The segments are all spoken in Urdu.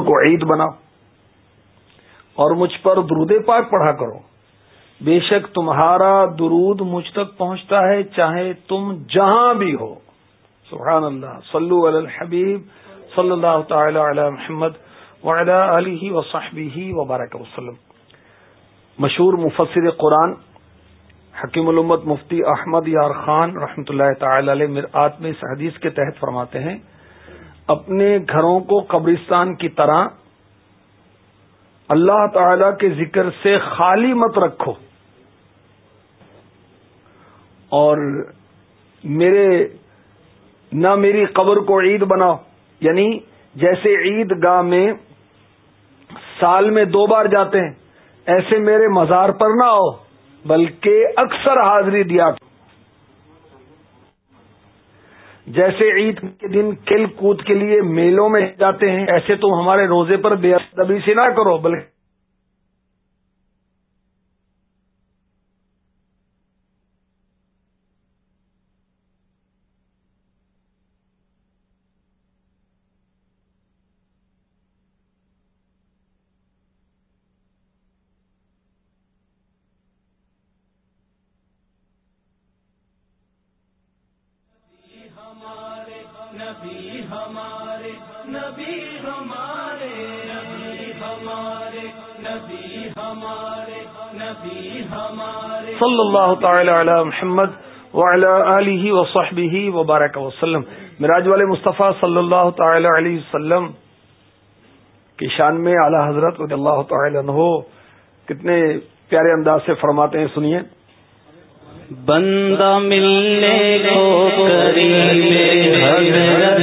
کو عید بناؤ اور مجھ پر درود پاک پڑھا کرو۔ بے شک تمہارا درود مجھ تک پہنچتا ہے، چاہے تم جہاں بھی ہو۔ سبحان اللہ۔ صلو علی الحبیب۔ صلی اللہ تعالی علی محمد وعلی علیہ وصحبہ وبارک وسلم۔ مشہور مفسر قرآن حکیم الامت مفتی احمد یار خان رحمۃ اللہ تعالی علیہ مرآت میں اس حدیث کے تحت فرماتے ہیں اپنے گھروں کو قبرستان کی طرح اللہ تعالی کے ذکر سے خالی مت رکھو۔ اور میرے نہ میری قبر کو عید بناؤ یعنی جیسے عید گاہ میں سال میں دو بار جاتے ہیں، ایسے میرے مزار پر نہ آؤ، بلکہ اکثر حاضری دیا۔ جیسے عید کے دن کھیل کود کے لیے میلوں میں جاتے ہیں، ایسے تم ہمارے روزے پر بے ادبی سے نہ کرو، بلکہ صلی اللہ تعالی علی محمد وعلی آلہ وصحبہ وبارک وسلم مراج والے مصطفیٰ صلی اللہ تعالی علیہ وسلم کی شان میں اعلی حضرت رضی اللہ تعالی عنہ کتنے پیارے انداز سے فرماتے ہیں، سنیے۔ بندہ ملنے کو حضرت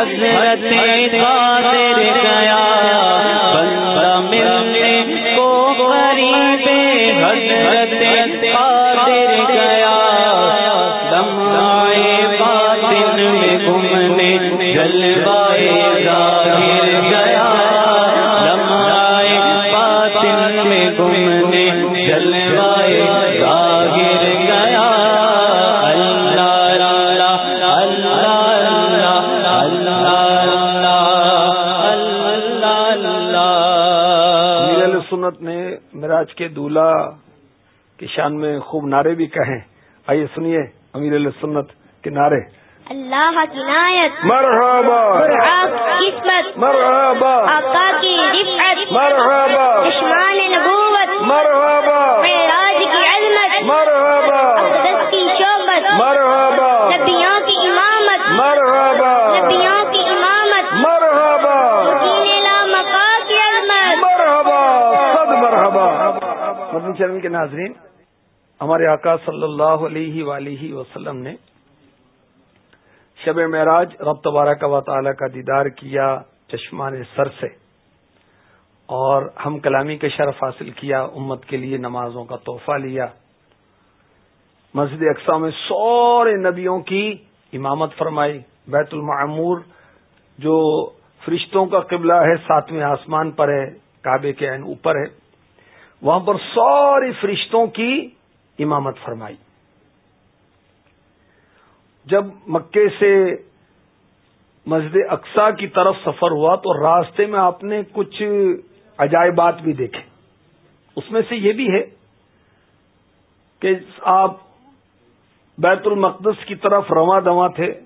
حضرت شان میں خوب نعرے بھی کہیں۔ آئیے سنیے امیر سنت کے نعرے۔ اللہ کی نایت مرحبا قسمت مرحبا۔ آقا کی رفعت مرحبا۔ نبوت۔ مرحبا۔ مدنی چرمی کے ناظرین، ہمارے آقا صلی اللہ علیہ ولیہ وسلم نے شب معراج رب تبارک و تعالی کا دیدار کیا چشمان سر سے، اور ہم کلامی کے شرف حاصل کیا، امت کے لیے نمازوں کا تحفہ لیا۔ مسجد اقسا میں سورے نبیوں کی امامت فرمائی، بیت المعمور جو فرشتوں کا قبلہ ہے، ساتویں آسمان پر ہے، کعبے کے عین اوپر ہے۔ وہاں پر سوری فرشتوں کی امامت فرمائی۔ جب مکے سے مسجد اقسا کی طرف سفر ہوا تو راستے میں آپ نے کچھ عجائبات بھی دیکھے اس میں سے یہ بھی ہے کہ آپ بیت المقدس کی طرف رواں دواں تھے۔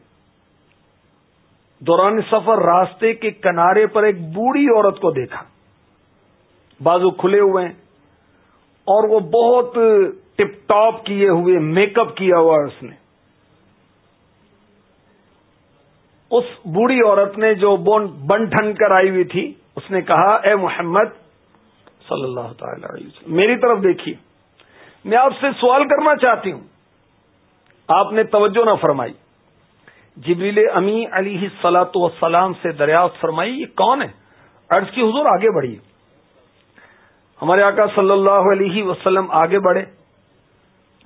دوران سفر راستے کے کنارے پر ایک بوڑھی عورت کو دیکھا۔ بازو کھلے ہوئے ہیں۔ اور وہ بہت ٹپ ٹاپ کیے ہوئے میک اپ کیا ہوا اس نے۔ اس بوڑھی عورت نے جو بن ٹھن کر آئی ہوئی تھی، اس نے کہا، اے محمد صلی اللہ تعالی علیہ وسلم، میری طرف دیکھیے میں آپ سے سوال کرنا چاہتی ہوں۔ آپ نے توجہ نہ فرمائی۔ جبریل امی علی سلاۃ وسلام سے دریافت فرمائی، یہ کون ہے؟ عرض کی حضور آگے بڑھیے۔ ہمارے آقا صلی اللہ علیہ وسلم آگے بڑھے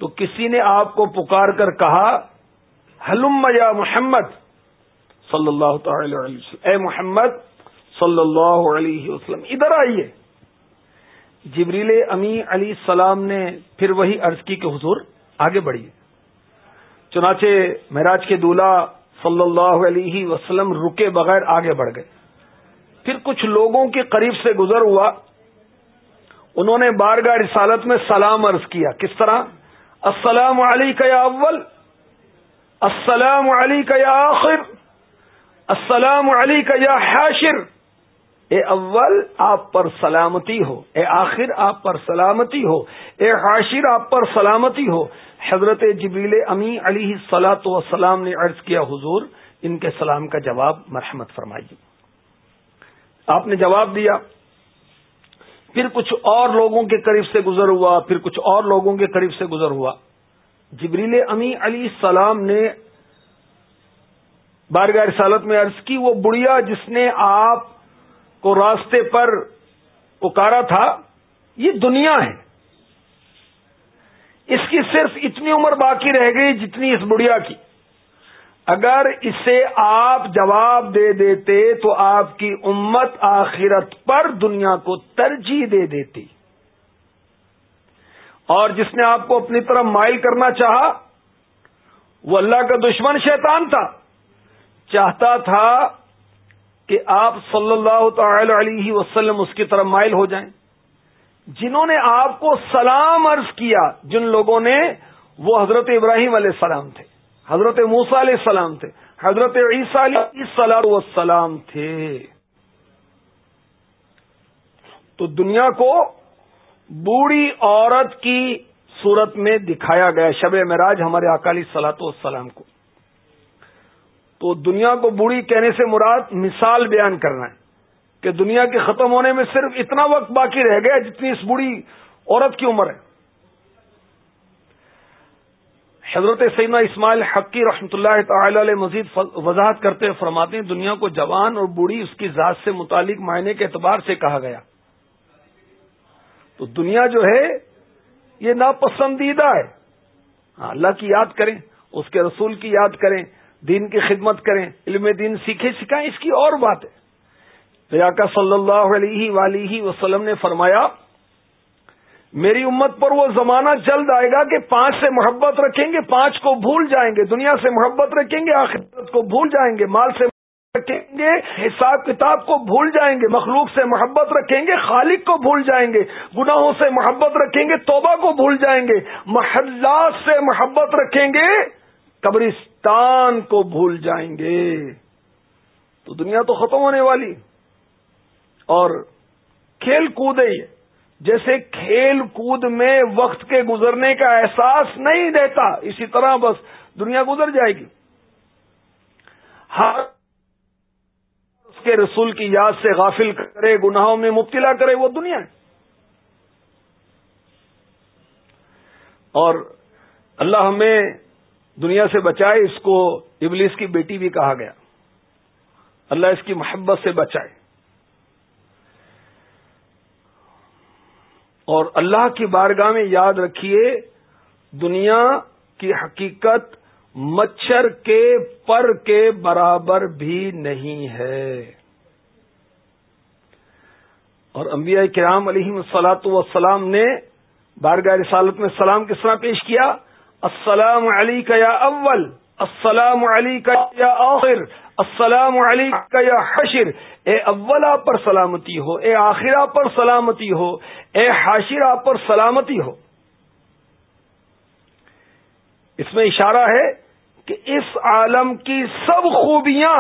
تو کسی نے آپ کو پکار کر کہا حلم یا محمد صلی اللہ تعالی علیہ وسلم، اے محمد صلی اللہ علیہ وسلم، ادھر آئیے۔ جبریل امی علی السلام نے پھر وہی عرض کی کہ حضور آگے بڑھیے۔ چنانچہ مہراج کے دولہ صلی اللہ علیہ وسلم رکے بغیر آگے بڑھ گئے۔ پھر کچھ لوگوں کے قریب سے گزر ہوا۔ انہوں نے بارگاہ رسالت میں سلام عرض کیا۔ کس طرح؟ السلام علیکہ یا اول؟ السلام علیکہ یا آخر؟ السلام علیکہ یا حاشر؟ اے اول، آپ پر سلامتی ہو۔ اے آخر، آپ پر سلامتی ہو۔ اے حاشر، آپ پر سلامتی ہو۔ حضرت جبیل امی علی سلاۃ وسلام نے عرض کیا، حضور، ان کے سلام کا جواب مرحمت فرمائیے۔ آپ نے جواب دیا۔ پھر کچھ اور لوگوں کے قریب سے گزر ہوا، پھر کچھ اور لوگوں کے قریب سے گزر ہوا۔ جبریل امی علی السلام نے بارگاہ رسالت میں عرض کی، وہ بڑھیا جس نے آپ کو راستے پر پکارا تھا، یہ دنیا ہے۔ اس کی صرف اتنی عمر باقی رہ گئی جتنی اس بڑھیا کی۔ اگر اسے آپ جواب دے دیتے تو آپ کی امت آخرت پر دنیا کو ترجیح دے دیتی۔ اور جس نے آپ کو اپنی طرف مائل کرنا چاہا، وہ اللہ کا دشمن شیطان تھا۔ چاہتا تھا کہ آپ صلی اللہ تعالی علیہ وسلم اس کی طرف مائل ہو جائیں۔ جنہوں نے آپ کو سلام عرض کیا، جن لوگوں نے وہ حضرت ابراہیم علیہ السلام تھے۔ حضرت موسا علیہ السلام تھے، حضرت عیسیٰ علیہ السلام تھے۔ تو دنیا کو بوڑھی عورت کی صورت میں دکھایا گیا، شب مراج ہمارے اکالی سلاط والسلام کو۔ تو دنیا کو بوڑھی کہنے سے مراد مثال بیان کرنا ہے کہ دنیا کے ختم ہونے میں صرف اتنا وقت باقی رہ گیا جتنی اس بوڑھی عورت کی عمر ہے۔ حضرت سیدنا اسماعیل حقی رحمۃ اللہ تعالی علیہ مزید وضاحت کرتے ہوئے فرماتے ہیں، دنیا کو جوان اور بوڑھی اس کی ذات سے متعلق معنی کے اعتبار سے کہا گیا۔ تو دنیا جو ہے، یہ ناپسندیدہ ہے۔ ہاں، اللہ کی یاد کریں، اس کے رسول کی یاد کریں، دین کی خدمت کریں، علم دین سیکھے سکھائیں، اس کی اور بات ہے۔ ریاکا صلی اللہ علیہ ولیہ وسلم نے فرمایا میری امت پر وہ زمانہ جلد آئے گا کہ پانچ سے محبت رکھیں گے، پانچ کو بھول جائیں گے، دنیا سے محبت رکھیں گے، آخرت کو بھول جائیں گے، مال سے رکھیں گے، حساب کتاب کو بھول جائیں گے، مخلوق سے محبت رکھیں گے، خالق کو بھول جائیں گے، گناہوں سے محبت رکھیں گے، توبہ کو بھول جائیں گے، محلات سے محبت رکھیں گے، قبرستان کو بھول جائیں گے۔ تو دنیا تو ختم ہونے والی۔ اور کھیل کود ہے جیسے کھیل کود میں وقت کے گزرنے کا احساس نہیں دیتا، اسی طرح بس دنیا گزر جائے گی۔ ہر اس کے رسول کی یاد سے غافل کرے، گناہوں میں مبتلا کرے، وہ دنیا ہے۔ اور اللہ ہمیں دنیا سے بچائے، اس کو ابلیس کی بیٹی بھی کہا گیا۔ اللہ اس کی محبت سے بچائے۔ اور اللہ کی بارگاہ میں یاد رکھیے، دنیا کی حقیقت مچھر کے پر کے برابر بھی نہیں ہے۔ اور انبیاء کرام علیہ السلاۃ وسلام نے بارگاہ رسالت میں سلام کس طرح پیش کیا؟ السلام علی کا یا اول، السلام علیکم یا آخر السلام علیکم یا حشر، اے اولا پر سلامتی ہو، اے آخرہ پر سلامتی ہو، اے حاشرہ پر سلامتی ہو۔ اس میں اشارہ ہے کہ اس عالم کی سب خوبیاں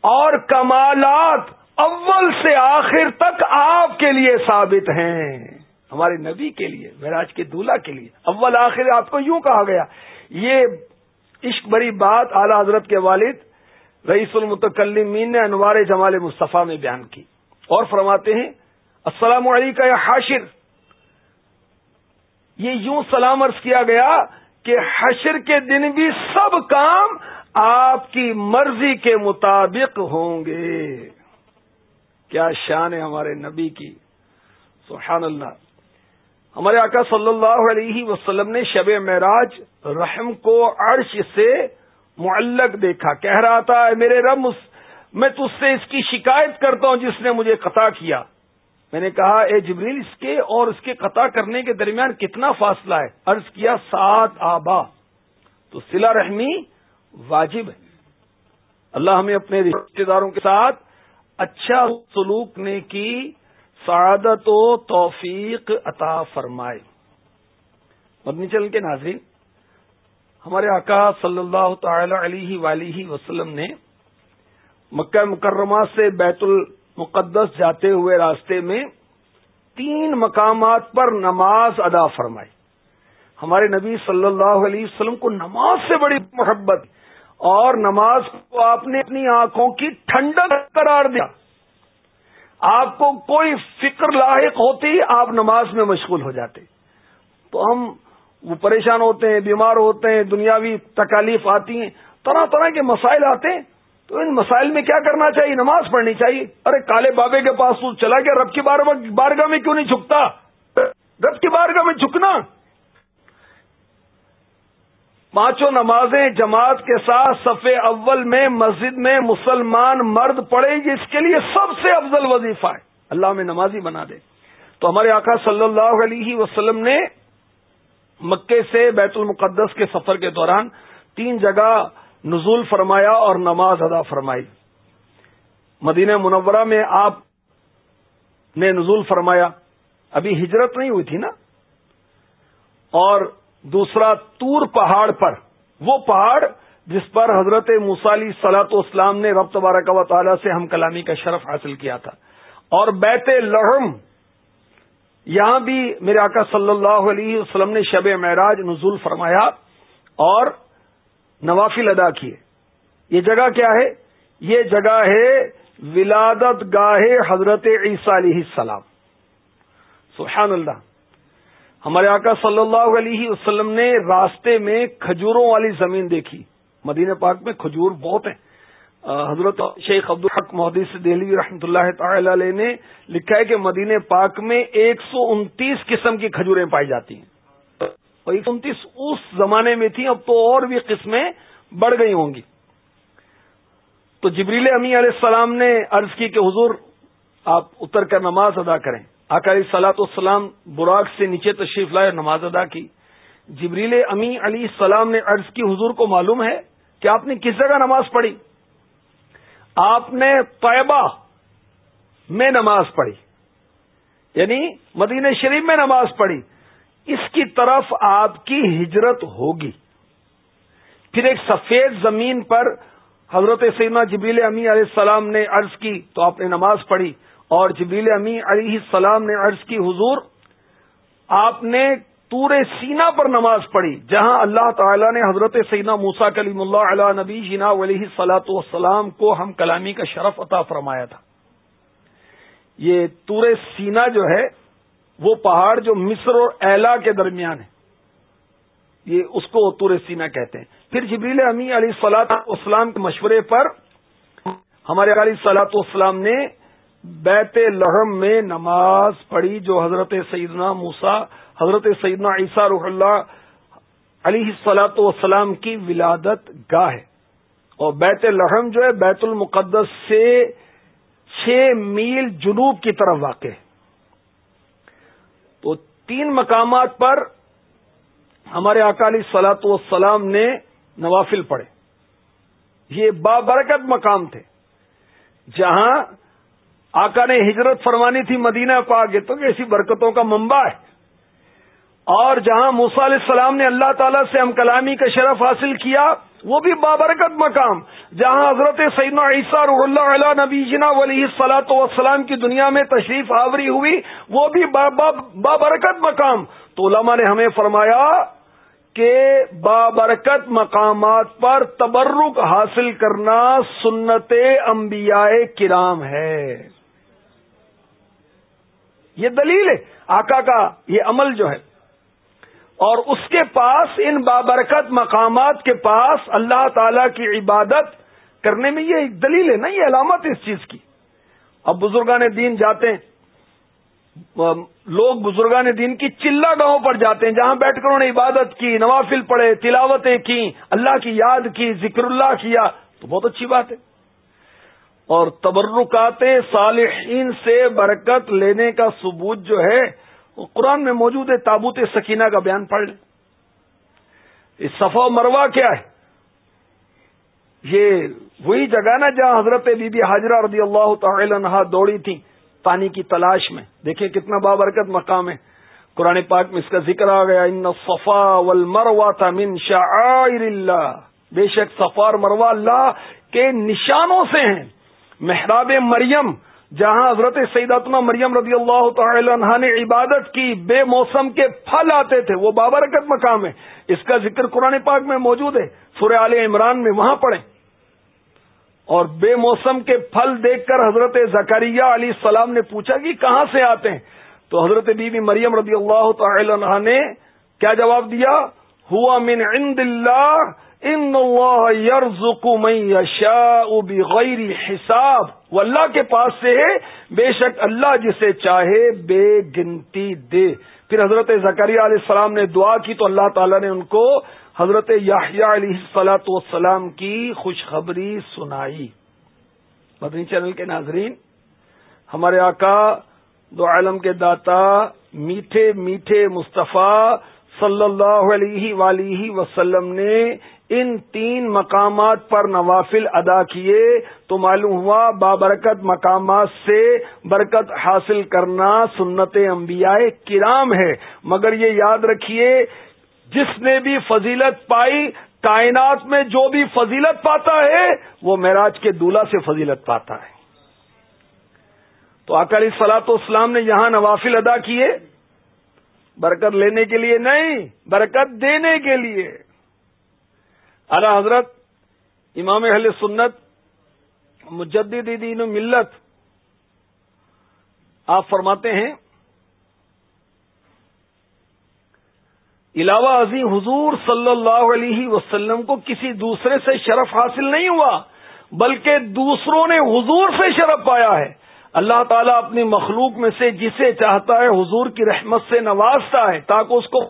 اور کمالات اول سے آخر تک آپ کے لیے ثابت ہیں۔ ہمارے نبی کے لیے مہراج کے دولہا کے لیے۔ اول آخر آپ کو یوں کہا گیا، یہ عشق بری بات اعلی حضرت کے والد رئیس المتکلمین نے انوار جمال مصطفیٰ میں بیان کی اور فرماتے ہیں، السلام علیکم یا حاشر۔ یہ یوں سلام عرض کیا گیا کہ حشر کے دن بھی سب کام آپ کی مرضی کے مطابق ہوں گے۔ کیا شان ہے ہمارے نبی کی۔ سبحان اللہ۔ ہمارے آقا صلی اللہ علیہ وسلم نے شب معراج رحم کو عرش سے معلق دیکھا، کہہ رہا تھا میرے رب میں تج سے اس کی شکایت کرتا ہوں جس نے مجھے قطع کیا۔ میں نے کہا، اے جبریل، اس کے اور اس کے قطع کرنے کے درمیان کتنا فاصلہ ہے؟ عرض کیا، سات آبا تو سلا رحمی واجب ہے۔ اللہ ہمیں اپنے رشتے داروں کے ساتھ اچھا سلوک نے کی سعادت و توفیق عطا فرمائے۔ مدنی چل کے ناظرین ہمارے آقا صلی اللہ تعالی علیہ ولیہ وسلم نے مکہ مکرمہ سے بیت المقدس جاتے ہوئے راستے میں تین مقامات پر نماز ادا فرمائی۔ ہمارے نبی صلی اللہ علیہ وسلم کو نماز سے بڑی محبت اور نماز کو آپ نے اپنی آنکھوں کی ٹھنڈک قرار دیا۔ آپ کو کوئی فکر لاحق ہوتی آپ نماز میں مشغول ہو جاتے۔ تو ہم وہ پریشان ہوتے ہیں، بیمار ہوتے ہیں، دنیاوی تکالیف آتی ہیں، طرح طرح کے مسائل آتے ہیں۔ تو ان مسائل میں کیا کرنا چاہیے؟ نماز پڑھنی چاہیے۔ ارے کالے بابے کے پاس تو چلا گیا، رب کی بارگاہ میں کیوں نہیں جھکتا؟ رب کی بارگاہ میں جھکنا۔ پانچوں نمازیں جماعت کے ساتھ صفے اول میں مسجد میں مسلمان مرد پڑے گی، اس کے لیے سب سے افضل وظیفہ ہے۔ اللہ میں نمازی بنا دے۔ تو ہمارے آقا صلی اللہ علیہ وسلم نے مکے سے بیت المقدس کے سفر کے دوران تین جگہ نزول فرمایا اور نماز ادا فرمائی۔ مدینہ منورہ میں آپ نے نزول فرمایا۔ ابھی ہجرت نہیں ہوئی تھی نا؟ اور دوسرا تور پہاڑ پر، وہ پہاڑ جس پر حضرت مسالی سلاط اسلام نے رب تبارک و تعالی سے ہم کلامی کا شرف حاصل کیا تھا۔ اور بیت لحم یہاں بھی میرے آقا صلی اللہ علیہ وسلم نے شب معراج نزول فرمایا اور نوافل ادا کیے۔ یہ جگہ کیا ہے؟ یہ جگہ ہے ولادت گاہ حضرت عیسیٰ علیہ السلام۔ سبحان اللہ۔ ہمارے آقا صلی اللہ علیہ وسلم نے راستے میں کھجوروں والی زمین دیکھی۔ مدینہ پاک میں کھجور بہت ہیں۔ حضرت شیخ عبد الحق محدث دہلی رحمۃ اللہ تعالی علیہ نے لکھا ہے کہ مدینہ پاک میں ایک سو انتیس قسم کی کھجوریں پائی جاتی ہیں۔ اور ایک سو انتیس اس زمانے میں تھیں، اب تو اور بھی قسمیں بڑھ گئی ہوں گی۔ تو جبریل امی علیہ السلام نے عرض کی کہ حضور، آپ اتر کر نماز ادا کریں۔ آکاری سلاط السلام براق سے نیچے تشریف لائے، نماز ادا کی۔ جبریل امی علی السلام نے عرض کی، حضور کو معلوم ہے کہ آپ نے کس جگہ نماز پڑھی؟ آپ نے طیبہ میں نماز پڑھی یعنی مدینہ شریف میں نماز پڑھی، اس کی طرف آپ کی ہجرت ہوگی۔ پھر ایک سفید زمین پر حضرت سیدنا جبریل امی علیہ السلام نے عرض کی، تو آپ نے نماز پڑھی اور جبیل امی علیہ السلام نے عرض کی، حضور، آپ نے تور سینا پر نماز پڑھی، جہاں اللہ تعالی نے حضرت سینا موسا کلیم اللہ علیہ نبی جنا علیہ سلاۃ والسلام کو ہم کلامی کا شرف عطا فرمایا تھا۔ یہ تور سینا جو ہے، وہ پہاڑ جو مصر اور ایلا کے درمیان ہے، یہ اس کو تور سینا کہتے ہیں۔ پھر جبریل امی علیہ سلاط اسلام کے مشورے پر ہمارے علیہ سلاط والسلام نے بیت لحم میں نماز پڑھی جو حضرت سیدنا موسا حضرت سیدنا عیسیٰ رح اللہ علیہ سلاۃ والسلام کی ولادت گاہ ہے۔ اور بیت لحم جو ہے، بیت المقدس سے چھ میل جنوب کی طرف واقع ہے۔ تو تین مقامات پر ہمارے اکالی سلاط والسلام نے نوافل پڑھے۔ یہ بابرکت مقام تھے۔ جہاں آقا نے ہجرت فرمانی تھی مدینہ پاک یہ تو ایسی برکتوں کا منبع ہے۔ اور جہاں موسا علیہ السلام نے اللہ تعالی سے ہم کلامی کا شرف حاصل کیا، وہ بھی بابرکت مقام۔ جہاں حضرت سیدنا عیسیٰ رح اللہ علیہ نبی جنا ولی سلاۃ وسلام کی دنیا میں تشریف آوری ہوئی، وہ بھی بابرکت مقام۔ تو علماء نے ہمیں فرمایا کہ بابرکت مقامات پر تبرک حاصل کرنا سنت انبیاء کرام ہے۔ یہ دلیل ہے۔ آقا کا یہ عمل جو ہے۔ اور اس کے پاس ان بابرکت مقامات کے پاس اللہ تعالی کی عبادت کرنے میں یہ ایک دلیل ہے نا، یہ علامت اس چیز کی۔ اب بزرگان دین جاتے ہیں۔ لوگ بزرگان دین کی چلا گاہوں پر جاتے ہیں، جہاں بیٹھ کر انہوں نے عبادت کی، نوافل پڑھے، تلاوتیں کی، اللہ کی یاد کی، ذکر اللہ کیا۔ تو بہت اچھی بات ہے۔ اور تبرکات صالحین سے برکت لینے کا ثبوت جو ہے، وہ قرآن میں موجود ہے، تابوت سکینہ کا بیان پڑھ لیں۔ اس صفا و مروا کیا ہے؟ یہ وہی جگہ نا جہاں حضرت بی بی حاجرہ رضی اللہ تعالی عنہ دوڑی تھی پانی کی تلاش میں۔ دیکھیں کتنا بابرکت مقام ہے۔ قرآن پاک میں اس کا ذکر آ گیا، ان صفا المروا تھا من شاعر اللہ۔ بے شک صفار مروا اللہ کے نشانوں سے ہیں۔ محراب مریم، جہاں حضرت سیداتما مریم رضی اللہ تعالی عنہ نے عبادت کی، بے موسم کے پھل آتے تھے، وہ بابرکت مقام ہے۔ اس کا ذکر قرآن پاک میں موجود ہے، سورہ عال عمران میں وہاں پڑھیں۔ اور بے موسم کے پھل دیکھ کر حضرت زکریہ علی السلام نے پوچھا کہ کہاں سے آتے ہیں؟ تو حضرت بی بی مریم رضی اللہ تعالی عنہ نے کیا جواب دیا؟ ہوا من عند اللہ ان بغیر حساب۔ وہ اللہ کے پاس سے ہے، بے شک اللہ جسے چاہے بے گنتی دے۔ پھر حضرت زکریہ علیہ السلام نے دعا کی تو اللہ تعالی نے ان کو حضرت یاحیہ علیہ السلاۃ والسلام کی خوشخبری سنائی۔ مدنی چینل کے ناظرین، ہمارے آقا دو عالم کے داتا میٹھے میٹھے مصطفیٰ صلی اللہ علیہ ولیہ وسلم نے ان تین مقامات پر نوافل ادا کیے تو معلوم ہوا بابرکت مقامات سے برکت حاصل کرنا سنت انبیاء کرام ہے۔ مگر یہ یاد رکھیے، جس نے بھی فضیلت پائی، کائنات میں جو بھی فضیلت پاتا ہے، وہ معراج کے دولہ سے فضیلت پاتا ہے۔ تو اکالی سلاط اسلام نے یہاں نوافل ادا کیے۔ برکت لینے کے لیے نہیں، برکت دینے کے لیے۔ اعلی حضرت، امام اہل سنت، مجدد دین و ملت، آپ فرماتے ہیں، علاوہ عظیم حضور صلی اللہ علیہ وسلم کو کسی دوسرے سے شرف حاصل نہیں ہوا، بلکہ دوسروں نے حضور سے شرف پایا ہے۔ اللہ تعالیٰ اپنی مخلوق میں سے جسے چاہتا ہے حضور کی رحمت سے نوازتا ہے، تاکہ اس کو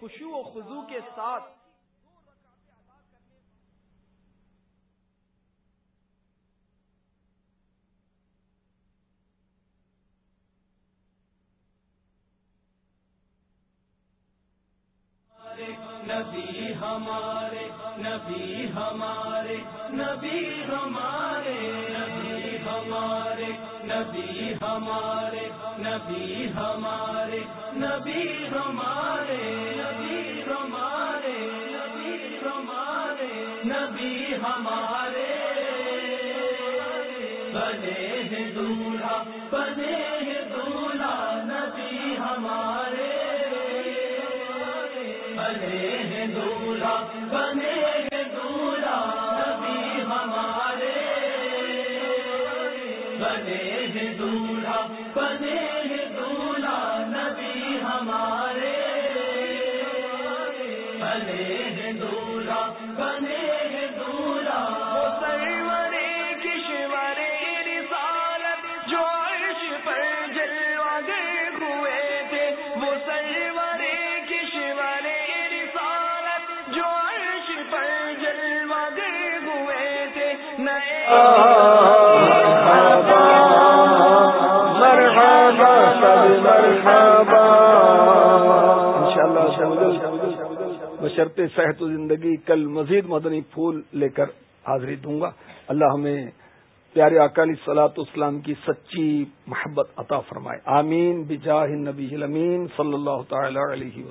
خوشو و خزو کے ساتھ نبی ہمارے نبی ہمارے نبی ہمارے نبی ہمارے نبی ہمارے نبی ہمارے نبی ہمارے نبی ہمارے نبی ہمارے۔ بنے ہیں دولہا بنے ہیں دولہا نبی ہمارے۔ بنے ہیں دولہا بنے ہیں دولہا نبی ہمارے۔ بنے بشرط صحت و زندگی، کل مزید مدنی پھول لے کر حاضری دوں گا۔ اللہ ہمیں پیارے اکالی سلاۃ اسلام کی سچی محبت عطا فرمائے۔ آمین، بجاہ النبی الامین صلی اللہ تعالی علیہ وسلم۔